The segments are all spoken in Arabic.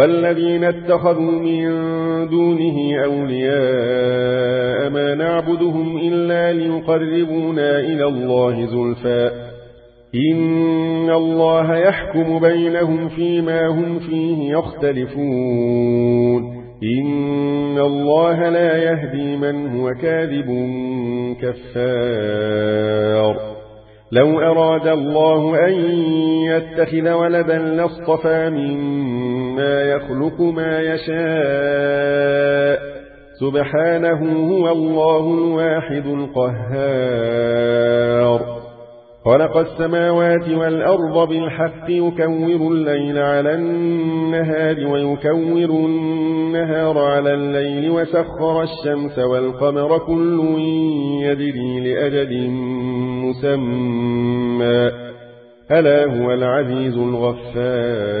والذين اتخذوا من دونه أولياء ما نعبدهم إلا ليقربونا إلى الله زلفا إن الله يحكم بينهم فيما هم فيه يختلفون. إن الله لا يهدي من هو كاذب كفار. لو أراد الله أن يتخذ ولدا لاصطفى يخلق ما يشاء. سبحانه هو الله الواحد القهار. خلق السماوات والأرض بالحق يكور الليل على النهار ويكور النهار على الليل وسخر الشمس والقمر كل يدري لأجل مسمى. ألا هو العزيز الغفار.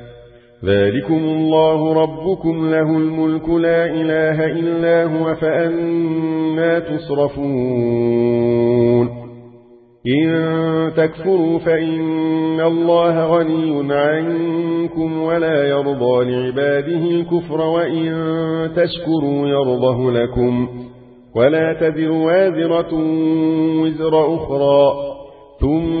ذلكم الله ربكم له الملك لا إله إلا هو فأنا تصرفون. إن تكفروا فإن الله غني عنكم ولا يرضى لعباده الكفر وإن تشكروا يرضه لكم. ولا تذر وازرة وزر أخرى. ثم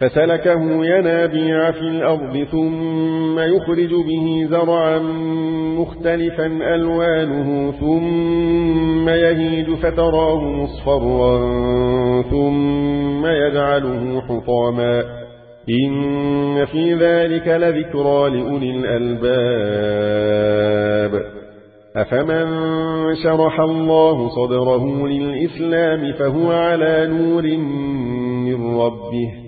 فسلكه ينابيع في الأرض ثم يخرج به زرعا مختلفا ألوانه ثم يهيج فتراه مصفرا ثم يجعله حطاما. إن في ذلك لذكرى لأولي الألباب. أفمن شرح الله صدره للإسلام فهو على نور من ربه.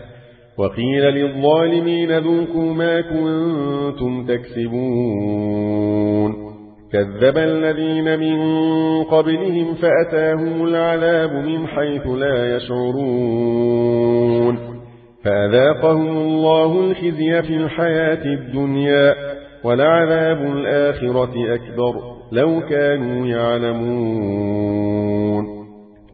وقيل للظالمين ذوقوا ما كنتم تكسبون. كذب الذين من قبلهم فأتاهم العذاب من حيث لا يشعرون. فأذاقهم الله الخزي في الحياة الدنيا ولعذاب الآخرة أكبر. لو كانوا يعلمون.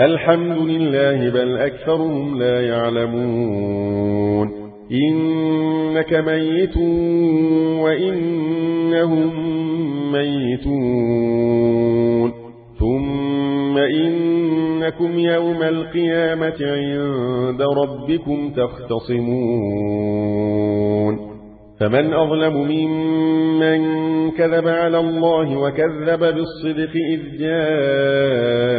الحمد لله بل أكثرهم لا يعلمون إنك ميت وإنهم ميتون ثم إنكم يوم القيامة عند ربكم تختصمون فمن أظلم ممن كذب على الله وكذب بالصدق إذ جاءه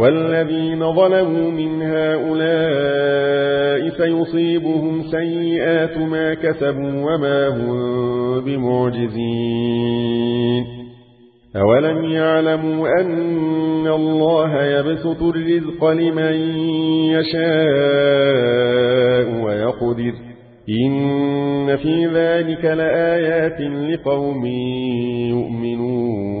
والذين ظلموا من هؤلاء سيصيبهم سيئات ما كسبوا وما هم بمعجزين. أولم يعلموا أن الله يبسط الرزق لمن يشاء ويقدر. إن في ذلك لآيات لقوم يؤمنون.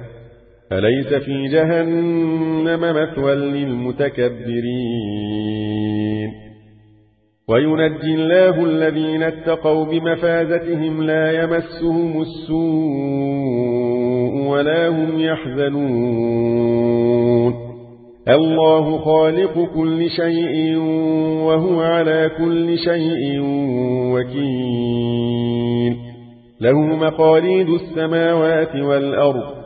أليس في جهنم مثوى للمتكبرين؟ وينجي الله الذين اتقوا بمفازتهم لا يمسهم السوء ولا هم يحزنون. الله خالق كل شيء وهو على كل شيء وكيل. له مقاليد السماوات والأرض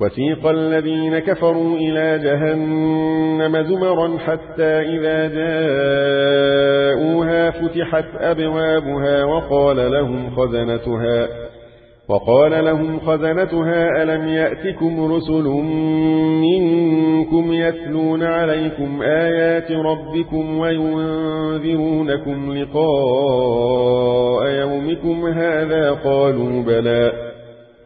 وثيق الذين كفروا إلى جهنم زمرا حتى إذا جاءوها فتحت أبوابها وقال لهم خزنتها وقال لهم خزنتها ألم يأتكم رسل منكم يتلون عليكم آيات ربكم وينذرونكم لقاء يومكم هذا قالوا بلى